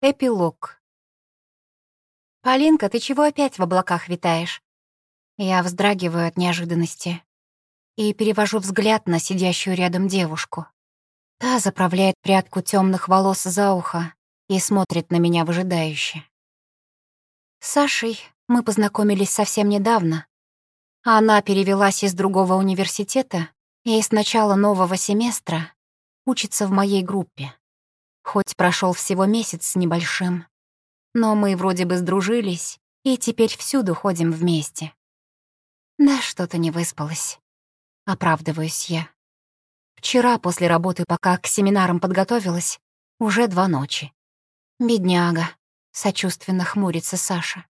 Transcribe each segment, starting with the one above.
Эпилог. «Полинка, ты чего опять в облаках витаешь?» Я вздрагиваю от неожиданности и перевожу взгляд на сидящую рядом девушку. Та заправляет прядку темных волос за ухо и смотрит на меня выжидающе. С Сашей мы познакомились совсем недавно. Она перевелась из другого университета и с начала нового семестра учится в моей группе. Хоть прошел всего месяц с небольшим. Но мы вроде бы сдружились, и теперь всюду ходим вместе. Да, что-то не выспалась. Оправдываюсь я. Вчера после работы, пока к семинарам подготовилась, уже два ночи. Бедняга, сочувственно хмурится Саша.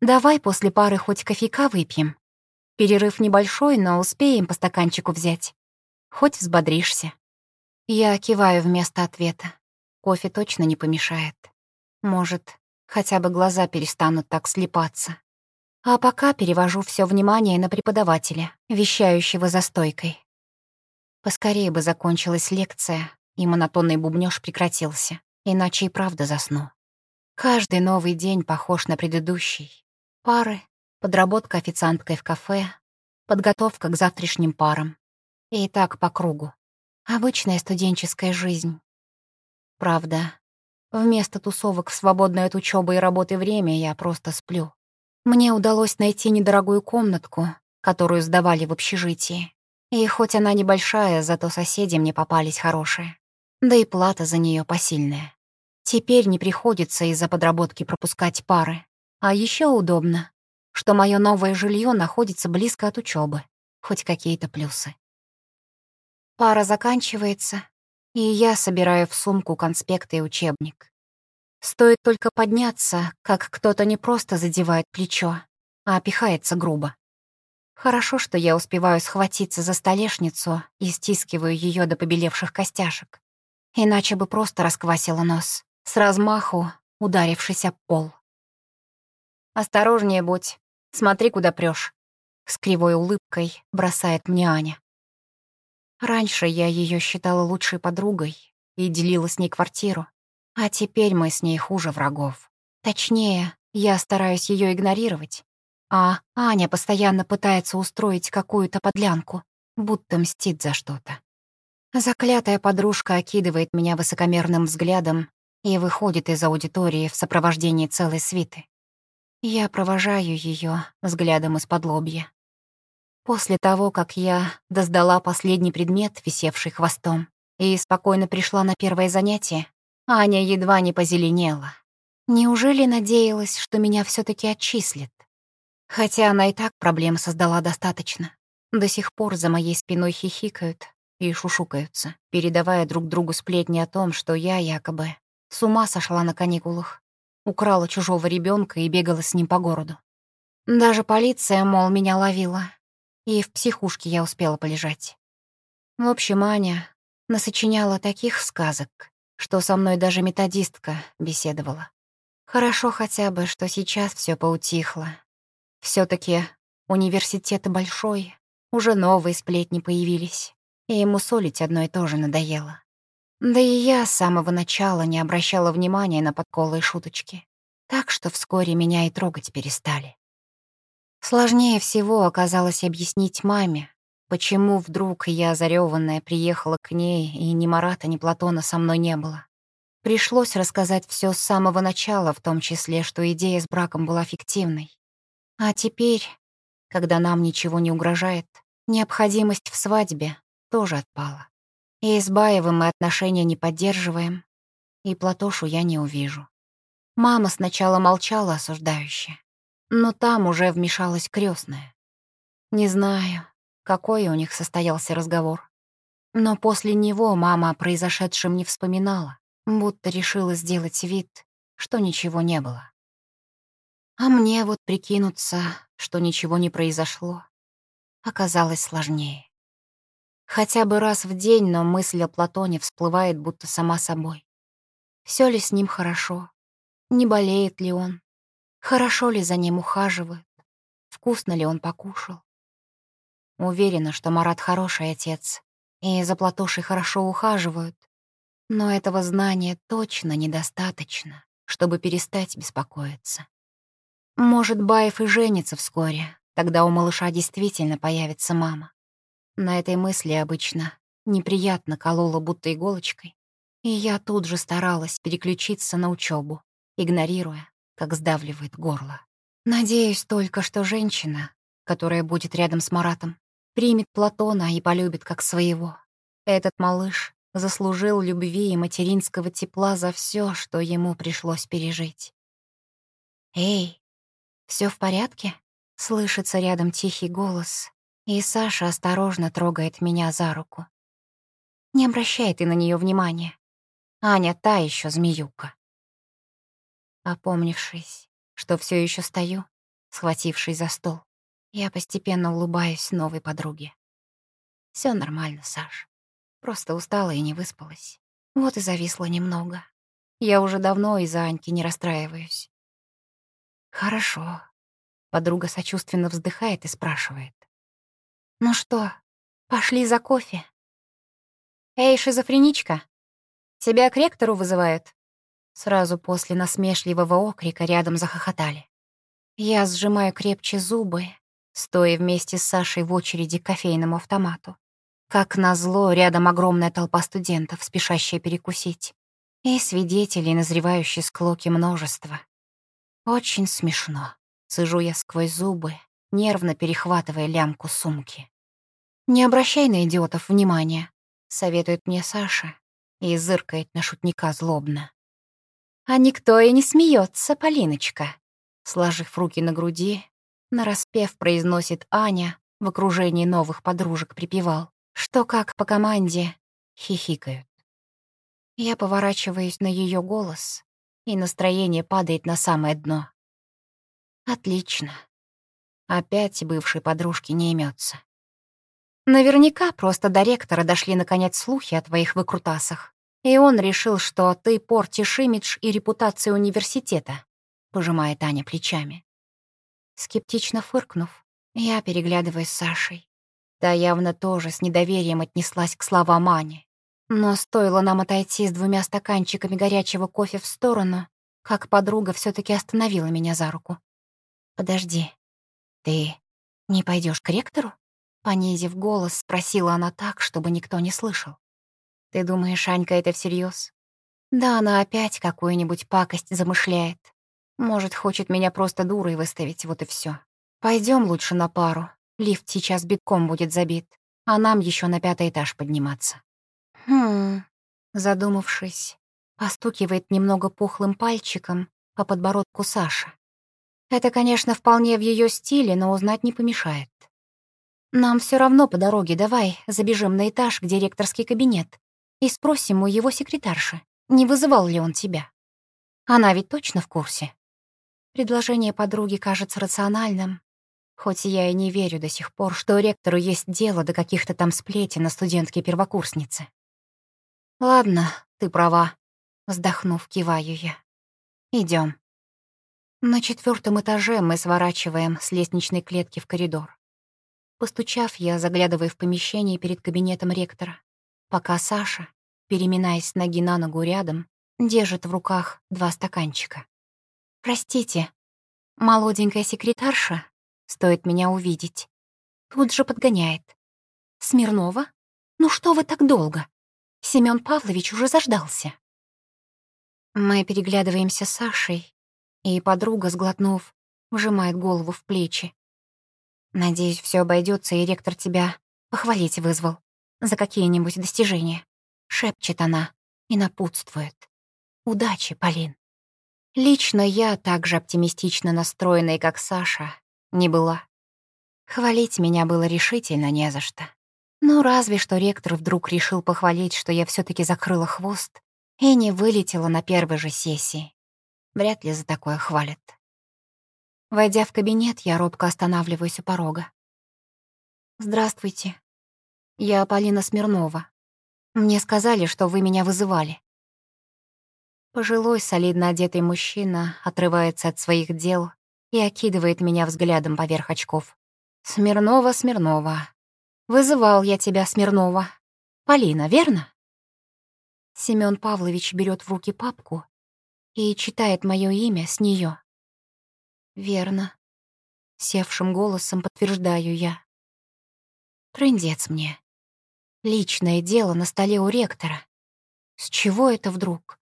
Давай после пары хоть кофейка выпьем. Перерыв небольшой, но успеем по стаканчику взять. Хоть взбодришься. Я киваю вместо ответа. Кофе точно не помешает. Может, хотя бы глаза перестанут так слепаться. А пока перевожу все внимание на преподавателя, вещающего за стойкой. Поскорее бы закончилась лекция, и монотонный бубнёж прекратился, иначе и правда засну. Каждый новый день похож на предыдущий. Пары, подработка официанткой в кафе, подготовка к завтрашним парам. И так по кругу. Обычная студенческая жизнь. Правда, вместо тусовок в свободное от учебы и работы время я просто сплю. Мне удалось найти недорогую комнатку, которую сдавали в общежитии. И хоть она небольшая, зато соседи мне попались хорошие. Да и плата за нее посильная. Теперь не приходится из-за подработки пропускать пары. А еще удобно, что мое новое жилье находится близко от учебы. Хоть какие-то плюсы. Пара заканчивается, и я собираю в сумку конспекты и учебник. Стоит только подняться, как кто-то не просто задевает плечо, а опихается грубо. Хорошо, что я успеваю схватиться за столешницу и стискиваю ее до побелевших костяшек. Иначе бы просто расквасила нос, с размаху ударившись об пол. «Осторожнее будь, смотри, куда прешь. с кривой улыбкой бросает мне Аня. Раньше я ее считала лучшей подругой и делила с ней квартиру, а теперь мы с ней хуже врагов. Точнее, я стараюсь ее игнорировать, а Аня постоянно пытается устроить какую-то подлянку, будто мстит за что-то. Заклятая подружка окидывает меня высокомерным взглядом и выходит из аудитории в сопровождении целой свиты. Я провожаю ее взглядом из-под лобья. После того, как я доздала последний предмет, висевший хвостом, и спокойно пришла на первое занятие, Аня едва не позеленела. Неужели надеялась, что меня все таки отчислят? Хотя она и так проблем создала достаточно. До сих пор за моей спиной хихикают и шушукаются, передавая друг другу сплетни о том, что я якобы с ума сошла на каникулах, украла чужого ребенка и бегала с ним по городу. Даже полиция, мол, меня ловила, и в психушке я успела полежать. В общем, Аня насочиняла таких сказок, что со мной даже методистка беседовала. Хорошо хотя бы, что сейчас все поутихло. все таки университет большой, уже новые сплетни появились, и ему солить одно и то же надоело. Да и я с самого начала не обращала внимания на подколы и шуточки, так что вскоре меня и трогать перестали. Сложнее всего оказалось объяснить маме, почему вдруг я, зарёванная, приехала к ней, и ни Марата, ни Платона со мной не было. Пришлось рассказать все с самого начала, в том числе, что идея с браком была фиктивной. А теперь, когда нам ничего не угрожает, необходимость в свадьбе тоже отпала. И с Баевым мы отношения не поддерживаем, и Платошу я не увижу. Мама сначала молчала осуждающе, но там уже вмешалась крестная. Не знаю, какой у них состоялся разговор. Но после него мама о произошедшем не вспоминала, будто решила сделать вид, что ничего не было. А мне вот прикинуться, что ничего не произошло, оказалось сложнее. Хотя бы раз в день, но мысль о Платоне всплывает будто сама собой. Все ли с ним хорошо? Не болеет ли он? Хорошо ли за ним ухаживают? Вкусно ли он покушал? Уверена, что Марат хороший отец, и за Платошей хорошо ухаживают. Но этого знания точно недостаточно. чтобы перестать беспокоиться. Может, Баев и женится вскоре, тогда у малыша действительно появится мама. На этой мысли обычно неприятно колола будто иголочкой, и я тут же старалась переключиться на учебу, игнорируя, как сдавливает горло. Надеюсь только, что женщина, которая будет рядом с Маратом, примет Платона и полюбит как своего. Этот малыш заслужил любви и материнского тепла за все, что ему пришлось пережить. «Эй, все в порядке?» — слышится рядом тихий голос, и Саша осторожно трогает меня за руку. Не обращай ты на нее внимания. Аня та еще змеюка. Опомнившись, что все еще стою, схватившись за стол, я постепенно улыбаюсь новой подруге. Все нормально, Саш. Просто устала и не выспалась. Вот и зависла немного. Я уже давно из-за Аньки не расстраиваюсь. Хорошо. Подруга сочувственно вздыхает и спрашивает. Ну что, пошли за кофе? Эй, шизофреничка, тебя к ректору вызывают? Сразу после насмешливого окрика рядом захохотали. Я сжимаю крепче зубы, стоя вместе с Сашей в очереди к кофейному автомату. Как назло, рядом огромная толпа студентов, спешащая перекусить. И свидетелей, назревающие склоки множества. Очень смешно. Сижу я сквозь зубы, нервно перехватывая лямку сумки. «Не обращай на идиотов внимания», — советует мне Саша и зыркает на шутника злобно. «А никто и не смеется, Полиночка», — сложив руки на груди, нараспев произносит Аня в окружении новых подружек припевал, что как по команде хихикают. Я поворачиваюсь на ее голос, и настроение падает на самое дно. Отлично. Опять бывшей подружки не имется. Наверняка просто до ректора дошли наконец слухи о твоих выкрутасах. И он решил, что ты портишь имидж и репутацию университета, пожимает Аня плечами. Скептично фыркнув, я переглядываюсь с Сашей. Та явно тоже с недоверием отнеслась к словам Ани. Но стоило нам отойти с двумя стаканчиками горячего кофе в сторону, как подруга все таки остановила меня за руку. «Подожди, ты не пойдешь к ректору?» Понизив голос, спросила она так, чтобы никто не слышал. «Ты думаешь, Анька это всерьез? Да она опять какую-нибудь пакость замышляет. Может, хочет меня просто дурой выставить, вот и все. Пойдем лучше на пару. Лифт сейчас битком будет забит, а нам еще на пятый этаж подниматься». «Хм...» Задумавшись, постукивает немного пухлым пальчиком по подбородку Саша. Это, конечно, вполне в ее стиле, но узнать не помешает. Нам все равно по дороге давай забежим на этаж, где ректорский кабинет, и спросим у его секретарши, не вызывал ли он тебя. Она ведь точно в курсе. Предложение подруги кажется рациональным, хоть я и не верю до сих пор, что ректору есть дело до каких-то там сплетен на студентке-первокурснице. Ладно, ты права, вздохнув, киваю я. Идем. На четвертом этаже мы сворачиваем с лестничной клетки в коридор. Постучав, я заглядываю в помещение перед кабинетом ректора, пока Саша, переминаясь с ноги на ногу рядом, держит в руках два стаканчика. «Простите, молоденькая секретарша, стоит меня увидеть, тут же подгоняет. Смирнова? Ну что вы так долго? Семён Павлович уже заждался». Мы переглядываемся с Сашей, и подруга, сглотнув, вжимает голову в плечи. Надеюсь, все обойдется, и ректор тебя похвалить вызвал за какие-нибудь достижения. Шепчет она и напутствует. Удачи, Полин. Лично я, так же оптимистично настроенной, как Саша, не была. Хвалить меня было решительно не за что. Ну, разве что ректор вдруг решил похвалить, что я все таки закрыла хвост и не вылетела на первой же сессии. Вряд ли за такое хвалят. Войдя в кабинет, я робко останавливаюсь у порога. «Здравствуйте. Я Полина Смирнова. Мне сказали, что вы меня вызывали». Пожилой, солидно одетый мужчина отрывается от своих дел и окидывает меня взглядом поверх очков. «Смирнова, Смирнова. Вызывал я тебя, Смирнова. Полина, верно?» Семён Павлович берет в руки папку и читает мое имя с нее. Верно. Севшим голосом подтверждаю я. Трындец мне. Личное дело на столе у ректора. С чего это вдруг?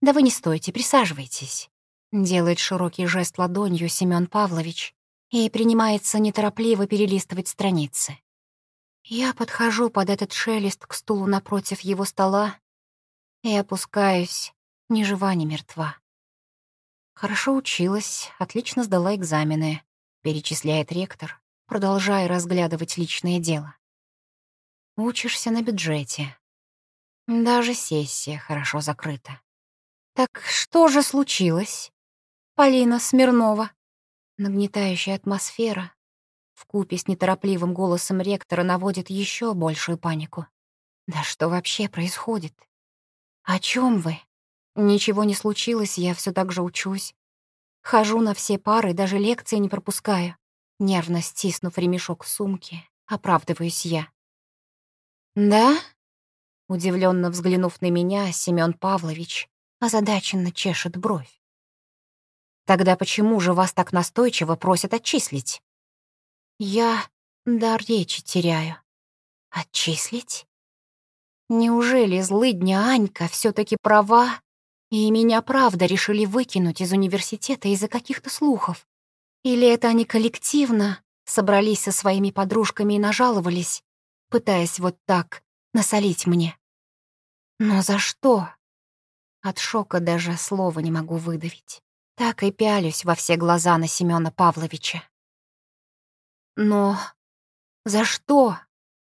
Да вы не стойте, присаживайтесь. Делает широкий жест ладонью Семён Павлович и принимается неторопливо перелистывать страницы. Я подхожу под этот шелест к стулу напротив его стола и опускаюсь, ни жива, ни мертва. Хорошо училась, отлично сдала экзамены, перечисляет ректор, продолжая разглядывать личное дело. Учишься на бюджете. Даже сессия хорошо закрыта. Так что же случилось? Полина Смирнова. Нагнетающая атмосфера в купе с неторопливым голосом ректора наводит еще большую панику. Да что вообще происходит? О чем вы? Ничего не случилось, я все так же учусь. Хожу на все пары, даже лекции не пропускаю. Нервно стиснув ремешок сумки, оправдываюсь я. «Да?» Удивленно взглянув на меня, Семён Павлович озадаченно чешет бровь. «Тогда почему же вас так настойчиво просят отчислить?» Я дар речи теряю. Отчислить? Неужели злыдня Анька все таки права, и меня правда решили выкинуть из университета из-за каких-то слухов? Или это они коллективно собрались со своими подружками и нажаловались, пытаясь вот так насолить мне? Но за что? От шока даже слова не могу выдавить. Так и пялюсь во все глаза на Семёна Павловича. Но за что?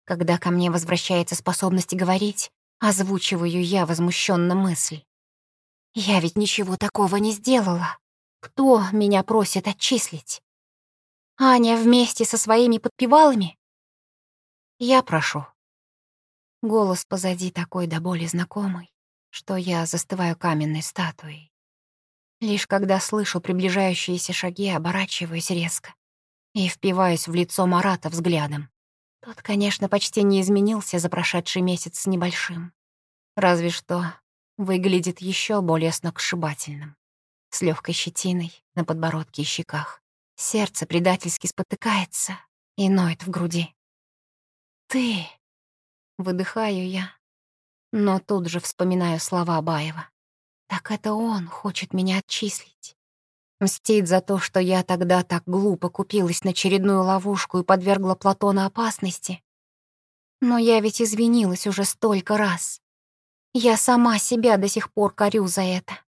Когда ко мне возвращается способность говорить, озвучиваю я возмущенно мысль. Я ведь ничего такого не сделала. Кто меня просит отчислить? Аня вместе со своими подпевалами? Я прошу. Голос позади такой до боли знакомый, что я застываю каменной статуей. Лишь когда слышу приближающиеся шаги, оборачиваюсь резко и впиваюсь в лицо Марата взглядом. Тот, конечно, почти не изменился за прошедший месяц с небольшим. Разве что выглядит еще более сногсшибательным. С легкой щетиной на подбородке и щеках. Сердце предательски спотыкается и ноет в груди. «Ты!» — выдыхаю я, но тут же вспоминаю слова Баева. «Так это он хочет меня отчислить. Мстить за то, что я тогда так глупо купилась на очередную ловушку и подвергла Платона опасности. Но я ведь извинилась уже столько раз. Я сама себя до сих пор корю за это.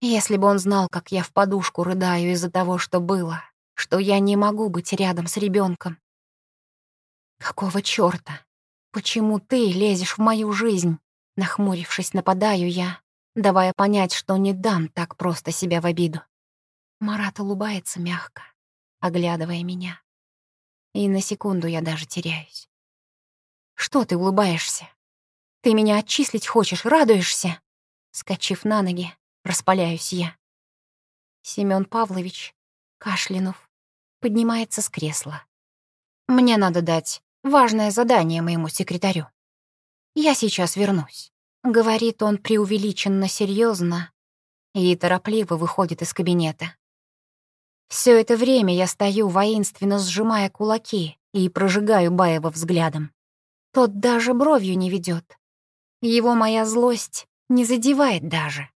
Если бы он знал, как я в подушку рыдаю из-за того, что было, что я не могу быть рядом с ребенком. Какого чёрта? Почему ты лезешь в мою жизнь? Нахмурившись, нападаю я, давая понять, что не дам так просто себя в обиду. Марат улыбается мягко, оглядывая меня. И на секунду я даже теряюсь. «Что ты улыбаешься? Ты меня отчислить хочешь, радуешься?» Скочив на ноги, распаляюсь я. Семён Павлович, кашлянув, поднимается с кресла. «Мне надо дать важное задание моему секретарю. Я сейчас вернусь», — говорит он преувеличенно серьезно и торопливо выходит из кабинета. Все это время я стою, воинственно сжимая кулаки, и прожигаю Баева взглядом. Тот даже бровью не ведет. Его моя злость не задевает даже.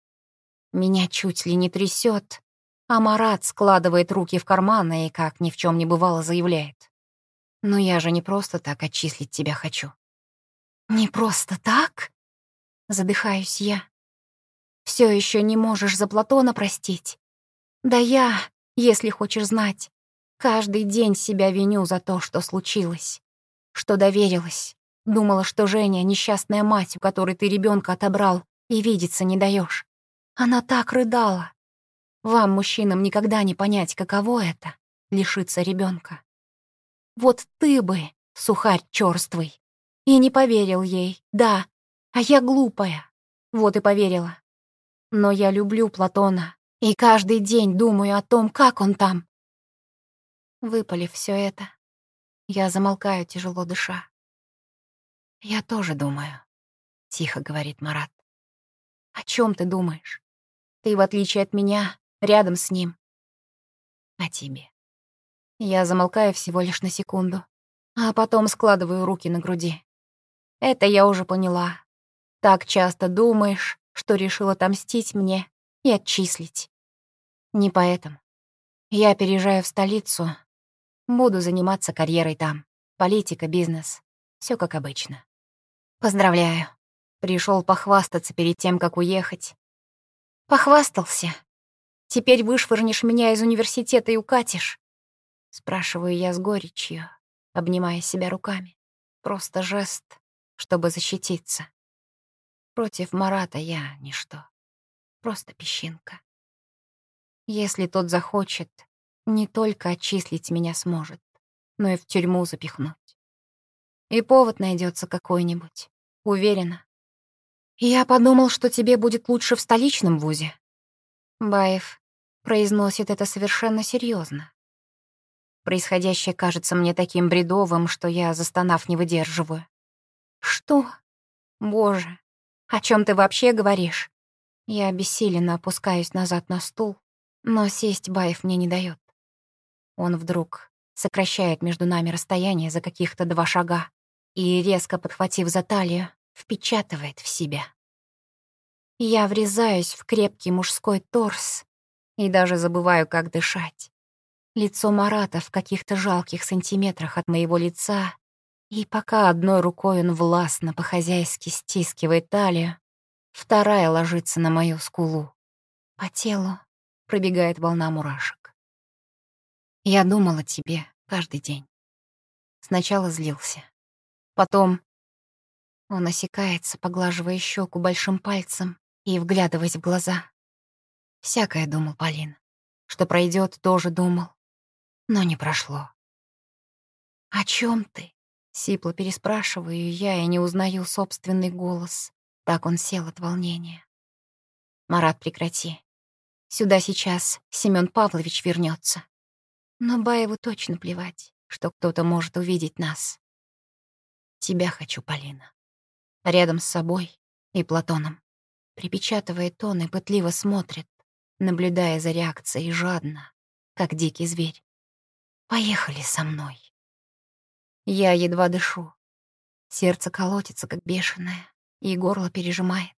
Меня чуть ли не трясет, а Марат складывает руки в карманы и, как ни в чем не бывало, заявляет. «Но я же не просто так отчислить тебя хочу». «Не просто так?» Задыхаюсь я. Все еще не можешь за Платона простить? Да я если хочешь знать. Каждый день себя виню за то, что случилось. Что доверилась. Думала, что Женя — несчастная мать, у которой ты ребенка отобрал и видеться не даешь. Она так рыдала. Вам, мужчинам, никогда не понять, каково это — лишиться ребенка. Вот ты бы, сухарь черствый, и не поверил ей, да, а я глупая. Вот и поверила. Но я люблю Платона, и каждый день думаю о том, как он там. Выпалив все это, я замолкаю, тяжело дыша. «Я тоже думаю», — тихо говорит Марат. «О чем ты думаешь?» Ты, в отличие от меня, рядом с ним. А тебе? Я замолкаю всего лишь на секунду, а потом складываю руки на груди. Это я уже поняла. Так часто думаешь, что решил отомстить мне и отчислить. Не поэтому. Я переезжаю в столицу, буду заниматься карьерой там. Политика, бизнес. все как обычно. Поздравляю. Пришел похвастаться перед тем, как уехать. Похвастался. Теперь вышвырнешь меня из университета и укатишь. Спрашиваю я с горечью, обнимая себя руками. Просто жест, чтобы защититься. Против Марата я ничто. Просто песчинка. Если тот захочет, не только отчислить меня сможет, но и в тюрьму запихнуть. И повод найдется какой-нибудь. Уверена. Я подумал, что тебе будет лучше в столичном вузе. Баев произносит это совершенно серьезно. Происходящее кажется мне таким бредовым, что я, застонав, не выдерживаю. Что? Боже, о чем ты вообще говоришь? Я обессиленно опускаюсь назад на стул, но сесть Баев мне не дает. Он вдруг сокращает между нами расстояние за каких-то два шага и, резко подхватив за талию, впечатывает в себя. Я врезаюсь в крепкий мужской торс и даже забываю, как дышать. Лицо Марата в каких-то жалких сантиметрах от моего лица, и пока одной рукой он властно по-хозяйски стискивает талию, вторая ложится на мою скулу. По телу пробегает волна мурашек. Я думал о тебе каждый день. Сначала злился. Потом он осекается, поглаживая щеку большим пальцем и вглядываясь в глаза. Всякое думал Полин. Что пройдет, тоже думал. Но не прошло. «О чем ты?» — сипло переспрашиваю я и не узнаю собственный голос. Так он сел от волнения. «Марат, прекрати. Сюда сейчас Семён Павлович вернется. Но Баеву точно плевать, что кто-то может увидеть нас. Тебя хочу, Полина. Рядом с собой и Платоном. Припечатывает он и пытливо смотрит, наблюдая за реакцией жадно, как дикий зверь. Поехали со мной. Я едва дышу. Сердце колотится, как бешеное, и горло пережимает.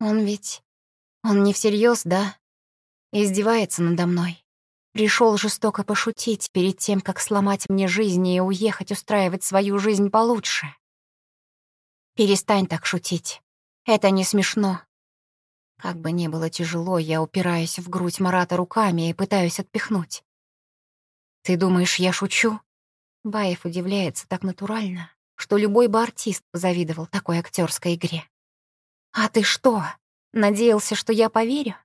Он ведь... Он не всерьез, да? Издевается надо мной. Пришел жестоко пошутить перед тем, как сломать мне жизнь и уехать устраивать свою жизнь получше. Перестань так шутить. Это не смешно. Как бы ни было тяжело, я упираюсь в грудь Марата руками и пытаюсь отпихнуть. «Ты думаешь, я шучу?» Баев удивляется так натурально, что любой бы артист позавидовал такой актерской игре. «А ты что, надеялся, что я поверю?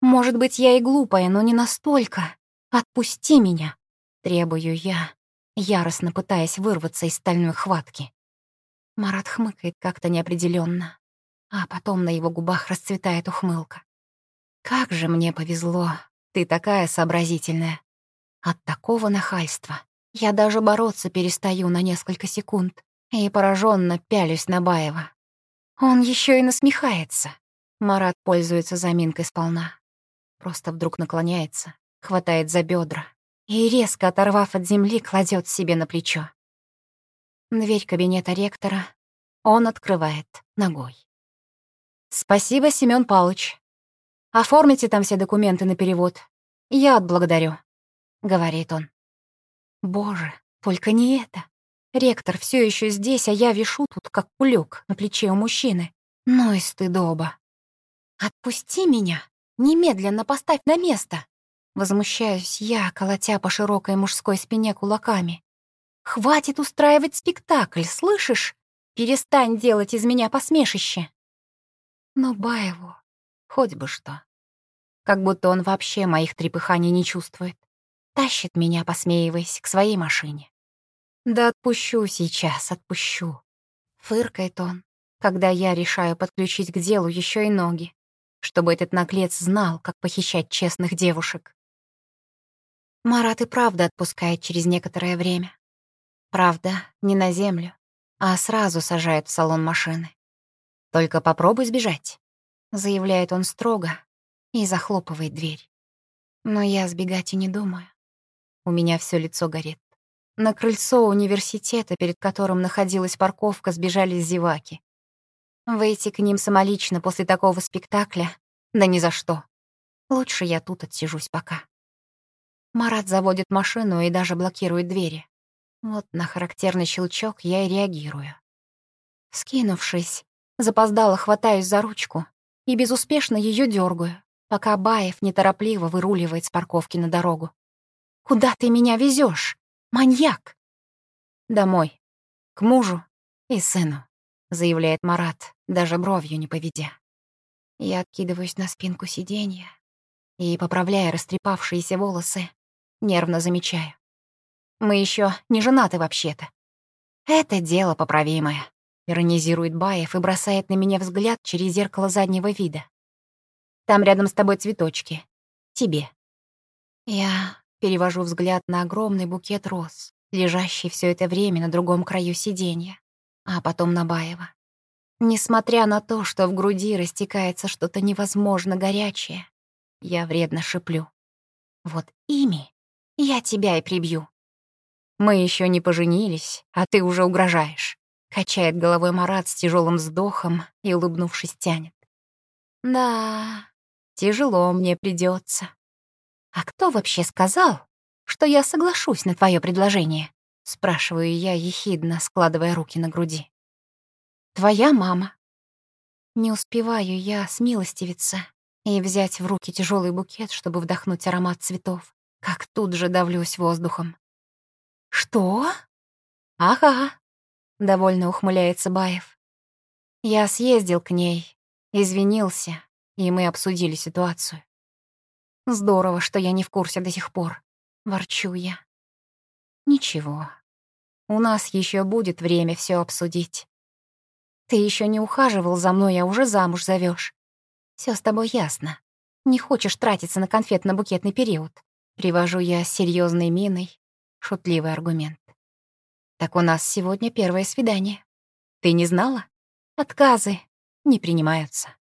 Может быть, я и глупая, но не настолько. Отпусти меня!» Требую я, яростно пытаясь вырваться из стальной хватки. Марат хмыкает как-то неопределенно, а потом на его губах расцветает ухмылка. «Как же мне повезло, ты такая сообразительная. От такого нахальства я даже бороться перестаю на несколько секунд и пораженно пялюсь на Баева. Он еще и насмехается. Марат пользуется заминкой сполна. Просто вдруг наклоняется, хватает за бедра и, резко оторвав от земли, кладет себе на плечо. Дверь кабинета ректора он открывает ногой. «Спасибо, Семён Павлович. Оформите там все документы на перевод. Я отблагодарю», — говорит он. «Боже, только не это. Ректор все еще здесь, а я вишу тут, как кулек на плече у мужчины. Ну и стыдоба. Отпусти меня. Немедленно поставь на место. Возмущаюсь я, колотя по широкой мужской спине кулаками. Хватит устраивать спектакль, слышишь? Перестань делать из меня посмешище. Но Баеву хоть бы что. Как будто он вообще моих трепыханий не чувствует. Тащит меня, посмеиваясь, к своей машине. Да отпущу сейчас, отпущу. Фыркает он, когда я решаю подключить к делу еще и ноги, чтобы этот наглец знал, как похищать честных девушек. Марат и правда отпускает через некоторое время. Правда, не на землю, а сразу сажает в салон машины. «Только попробуй сбежать», — заявляет он строго, и захлопывает дверь. Но я сбегать и не думаю. У меня все лицо горит. На крыльцо университета, перед которым находилась парковка, сбежали зеваки. Выйти к ним самолично после такого спектакля? Да ни за что. Лучше я тут отсижусь пока. Марат заводит машину и даже блокирует двери. Вот на характерный щелчок я и реагирую. Скинувшись, запоздало хватаюсь за ручку и безуспешно ее дергаю, пока Баев неторопливо выруливает с парковки на дорогу. «Куда ты меня везешь, Маньяк!» «Домой. К мужу и сыну», — заявляет Марат, даже бровью не поведя. Я откидываюсь на спинку сиденья и, поправляя растрепавшиеся волосы, нервно замечаю. Мы еще не женаты вообще-то. Это дело поправимое, иронизирует Баев и бросает на меня взгляд через зеркало заднего вида. Там рядом с тобой цветочки. Тебе. Я перевожу взгляд на огромный букет роз, лежащий все это время на другом краю сиденья, а потом на Баева. Несмотря на то, что в груди растекается что-то невозможно горячее, я вредно шиплю. Вот ими я тебя и прибью. Мы еще не поженились, а ты уже угрожаешь. Качает головой Марат с тяжелым вздохом и, улыбнувшись, тянет. Да, тяжело мне придется. А кто вообще сказал, что я соглашусь на твое предложение? Спрашиваю я ехидно, складывая руки на груди. Твоя мама. Не успеваю я смилостивиться и взять в руки тяжелый букет, чтобы вдохнуть аромат цветов, как тут же давлюсь воздухом. «Что?» «Ага», — довольно ухмыляется Баев. «Я съездил к ней, извинился, и мы обсудили ситуацию. Здорово, что я не в курсе до сих пор. Ворчу я. Ничего. У нас еще будет время все обсудить. Ты еще не ухаживал за мной, а уже замуж зовешь. Все с тобой ясно. Не хочешь тратиться на конфетно-букетный период. Привожу я с серьезной миной шутливый аргумент. Так у нас сегодня первое свидание. Ты не знала? Отказы не принимаются.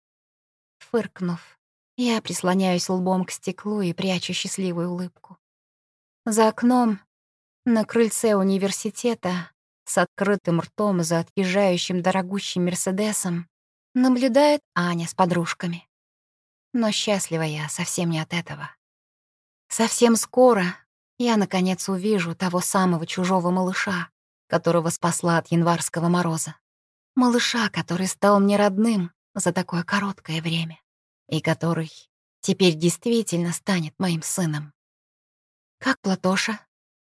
Фыркнув, я прислоняюсь лбом к стеклу и прячу счастливую улыбку. За окном, на крыльце университета, с открытым ртом за отъезжающим дорогущим Мерседесом, наблюдает Аня с подружками. Но счастлива я совсем не от этого. Совсем скоро я, наконец, увижу того самого чужого малыша, которого спасла от январского мороза. Малыша, который стал мне родным за такое короткое время и который теперь действительно станет моим сыном. «Как Платоша?»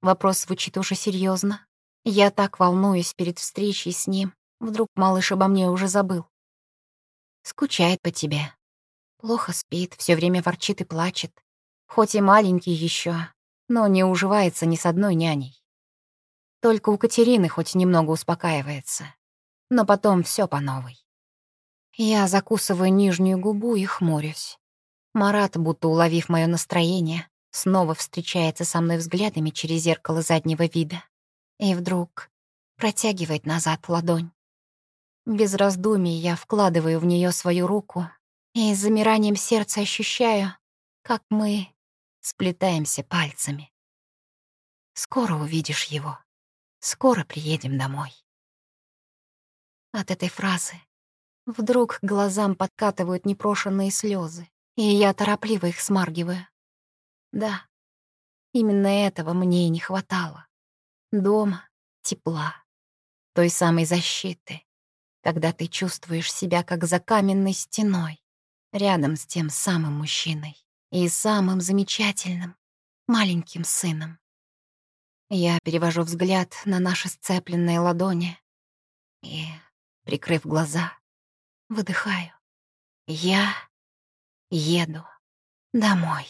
Вопрос звучит уже серьезно. Я так волнуюсь перед встречей с ним. Вдруг малыш обо мне уже забыл. Скучает по тебе. Плохо спит, все время ворчит и плачет. Хоть и маленький еще, но не уживается ни с одной няней. Только у Катерины хоть немного успокаивается. Но потом все по новой. Я закусываю нижнюю губу и хмурюсь. Марат, будто уловив мое настроение, снова встречается со мной взглядами через зеркало заднего вида. И вдруг протягивает назад ладонь. Без раздумий я вкладываю в нее свою руку и с замиранием сердца ощущаю, как мы сплетаемся пальцами. Скоро увидишь его. Скоро приедем домой. От этой фразы вдруг глазам подкатывают непрошенные слезы, и я торопливо их смаргиваю. Да, именно этого мне и не хватало. Дома тепла, той самой защиты, когда ты чувствуешь себя как за каменной стеной, рядом с тем самым мужчиной и самым замечательным маленьким сыном. Я перевожу взгляд на наши сцепленные ладони и, прикрыв глаза, выдыхаю. Я еду домой.